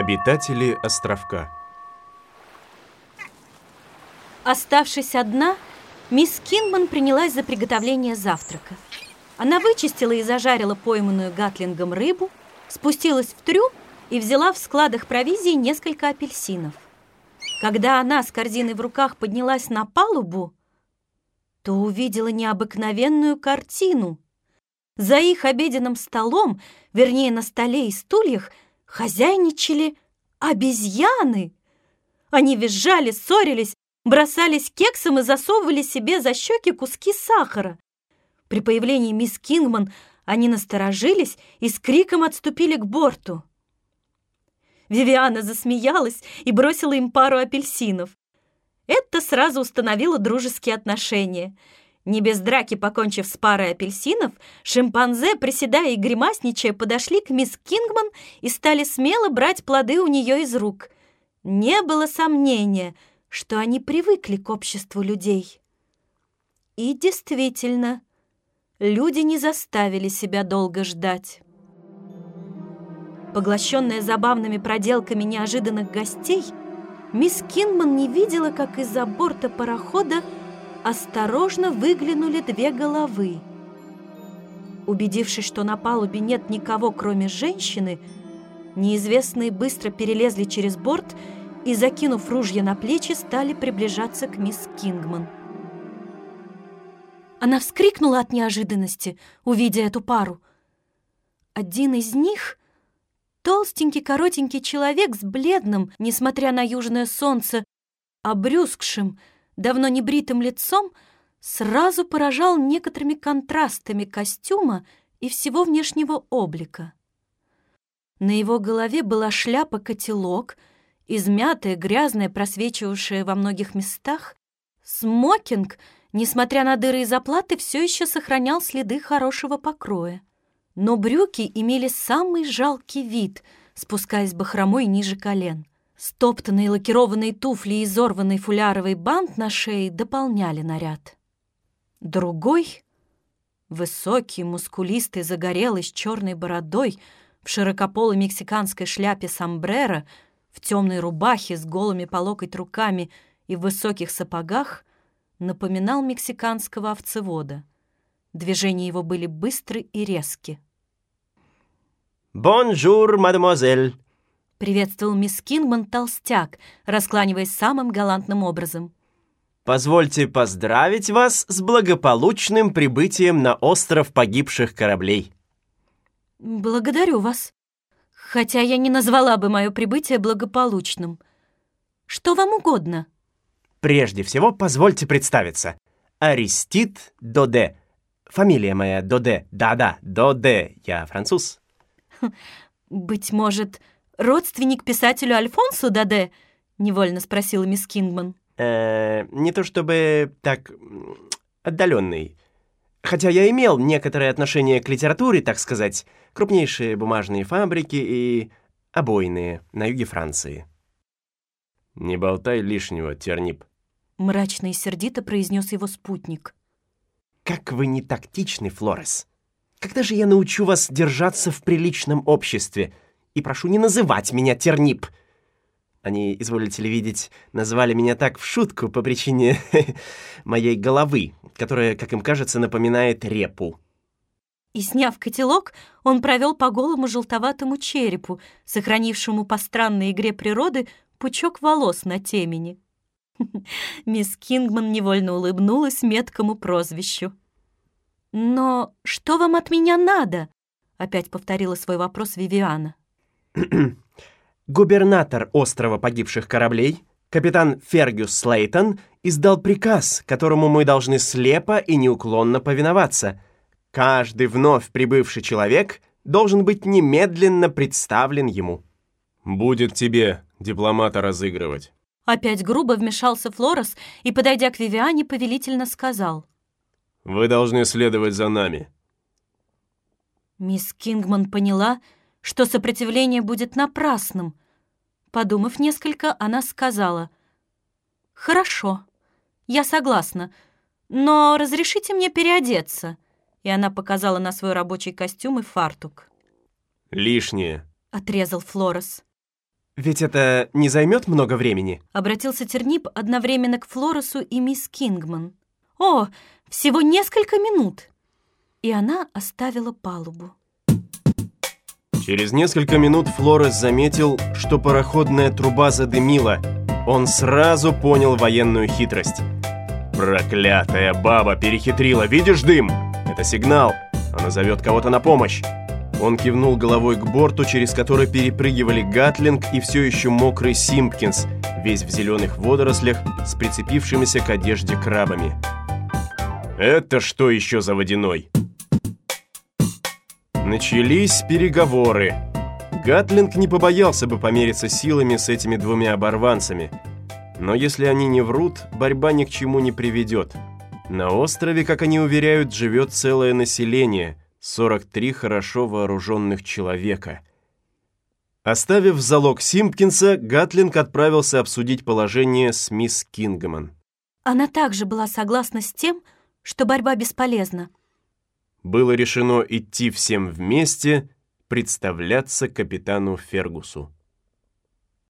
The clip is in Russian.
Обитатели островка Оставшись одна, мисс Кингман принялась за приготовление завтрака. Она вычистила и зажарила пойманную гатлингом рыбу, спустилась в трюм и взяла в складах провизии несколько апельсинов. Когда она с корзиной в руках поднялась на палубу, то увидела необыкновенную картину. За их обеденным столом, вернее, на столе и стульях, хозяйничали обезьяны. Они визжали, ссорились, бросались кексом и засовывали себе за щеки куски сахара. При появлении мисс Кингман они насторожились и с криком отступили к борту. Вивиана засмеялась и бросила им пару апельсинов. Это сразу установило дружеские отношения. Не без драки покончив с парой апельсинов, шимпанзе, приседая и гримасничая, подошли к мисс Кингман и стали смело брать плоды у нее из рук. Не было сомнения, что они привыкли к обществу людей. И действительно, люди не заставили себя долго ждать. Поглощенная забавными проделками неожиданных гостей, мисс Кингман не видела, как из-за борта парохода осторожно выглянули две головы. Убедившись, что на палубе нет никого, кроме женщины, неизвестные быстро перелезли через борт и, закинув ружья на плечи, стали приближаться к мисс Кингман. Она вскрикнула от неожиданности, увидя эту пару. Один из них Толстенький, коротенький человек с бледным, несмотря на южное солнце, обрюзгшим, давно небритым лицом, сразу поражал некоторыми контрастами костюма и всего внешнего облика. На его голове была шляпа-котелок, измятая, грязная, просвечивавшая во многих местах. Смокинг, несмотря на дыры и заплаты, все еще сохранял следы хорошего покроя но брюки имели самый жалкий вид, спускаясь бахромой ниже колен. Стоптанные лакированные туфли и изорванный фуляровый бант на шее дополняли наряд. Другой, высокий, мускулистый, загорелый, с черной бородой, в широкополой мексиканской шляпе сомбреро, в темной рубахе с голыми по локоть руками и в высоких сапогах, напоминал мексиканского овцевода. Движения его были быстры и резки. «Bonjour, mademoiselle!» — приветствовал мисс Кингман толстяк, раскланиваясь самым галантным образом. «Позвольте поздравить вас с благополучным прибытием на остров погибших кораблей». «Благодарю вас, хотя я не назвала бы мое прибытие благополучным. Что вам угодно?» «Прежде всего, позвольте представиться. Аристид Доде. Фамилия моя Доде. Да-да, Доде. Я француз». «Быть может, родственник писателю Альфонсу Даде?» — невольно спросила мисс Кингман. Э, не то чтобы так отдаленный. Хотя я имел некоторое отношение к литературе, так сказать, крупнейшие бумажные фабрики и обойные на юге Франции. «Не болтай лишнего, Тернип», — мрачно и сердито произнес его спутник. «Как вы не тактичны, Флорес!» Когда же я научу вас держаться в приличном обществе? И прошу не называть меня Тернип. Они, изволите ли видеть, назвали меня так в шутку по причине моей головы, которая, как им кажется, напоминает репу. И, сняв котелок, он провел по голому желтоватому черепу, сохранившему по странной игре природы пучок волос на темени. Мисс Кингман невольно улыбнулась меткому прозвищу. «Но что вам от меня надо?» — опять повторила свой вопрос Вивиана. «Губернатор острова погибших кораблей, капитан Фергюс Слейтон, издал приказ, которому мы должны слепо и неуклонно повиноваться. Каждый вновь прибывший человек должен быть немедленно представлен ему». «Будет тебе дипломата разыгрывать». Опять грубо вмешался Флорес и, подойдя к Вивиане, повелительно сказал. Вы должны следовать за нами». Мисс Кингман поняла, что сопротивление будет напрасным. Подумав несколько, она сказала, «Хорошо, я согласна, но разрешите мне переодеться». И она показала на свой рабочий костюм и фартук. «Лишнее», — отрезал Флорес. Ведь это не займет много времени. Обратился Тернип одновременно к Флоресу и мисс Кингман. О, всего несколько минут. И она оставила палубу. Через несколько минут Флорес заметил, что пароходная труба задымила. Он сразу понял военную хитрость. Проклятая баба перехитрила, видишь дым? Это сигнал. Она зовет кого-то на помощь. Он кивнул головой к борту, через который перепрыгивали Гатлинг и все еще мокрый Симпкинс, весь в зеленых водорослях с прицепившимися к одежде крабами. Это что еще за водяной? Начались переговоры. Гатлинг не побоялся бы помериться силами с этими двумя оборванцами. Но если они не врут, борьба ни к чему не приведет. На острове, как они уверяют, живет целое население, 43 хорошо вооруженных человека. Оставив залог Симпкинса, Гатлинг отправился обсудить положение с мисс Кингман. Она также была согласна с тем, что борьба бесполезна. Было решено идти всем вместе, представляться капитану Фергусу.